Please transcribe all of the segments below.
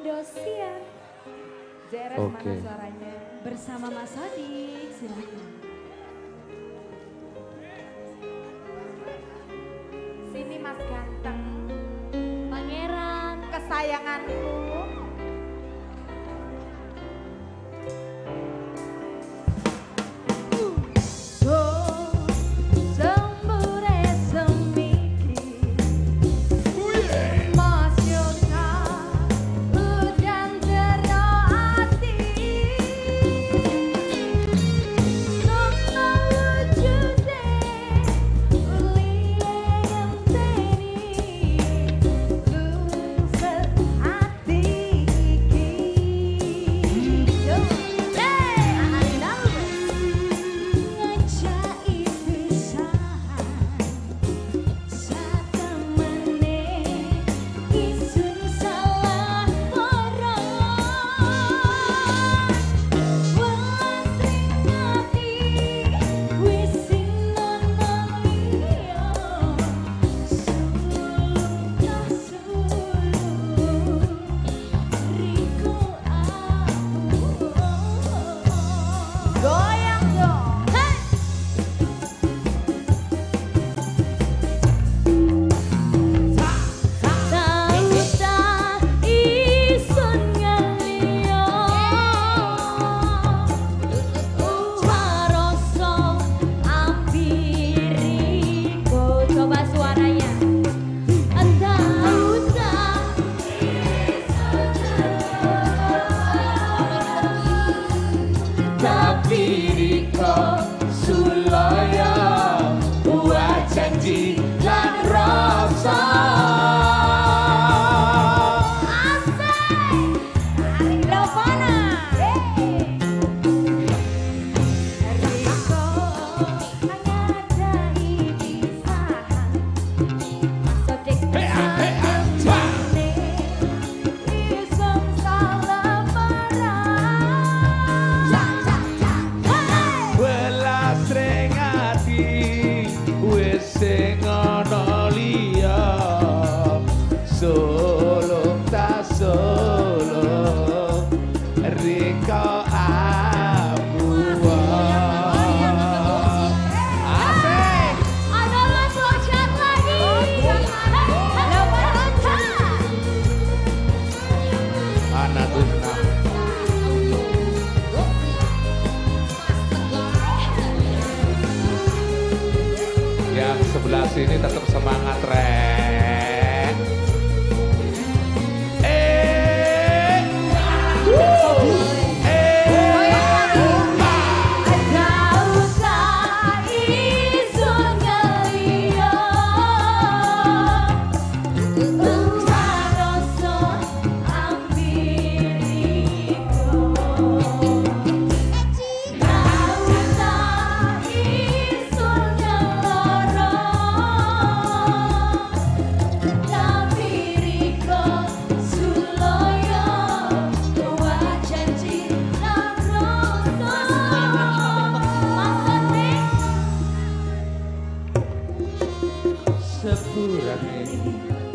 Indosiar. JRS okay. mana suaranya? Bersama Mas Hadi, silakan. Sini Mas Ganteng, pangeran kesayanganku. He's because sebelah sini tetap semangat, Ren.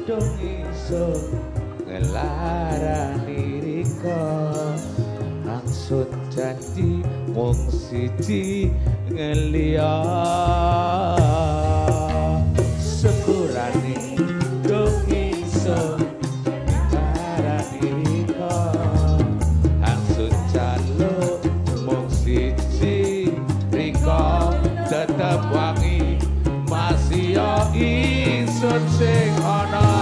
dong iso ngelarani riko langsung janji wong siji ngelio sekurani dong iso ngelarani riko langsung calo wong siji riko tetep wangi masih yo iso sing ana.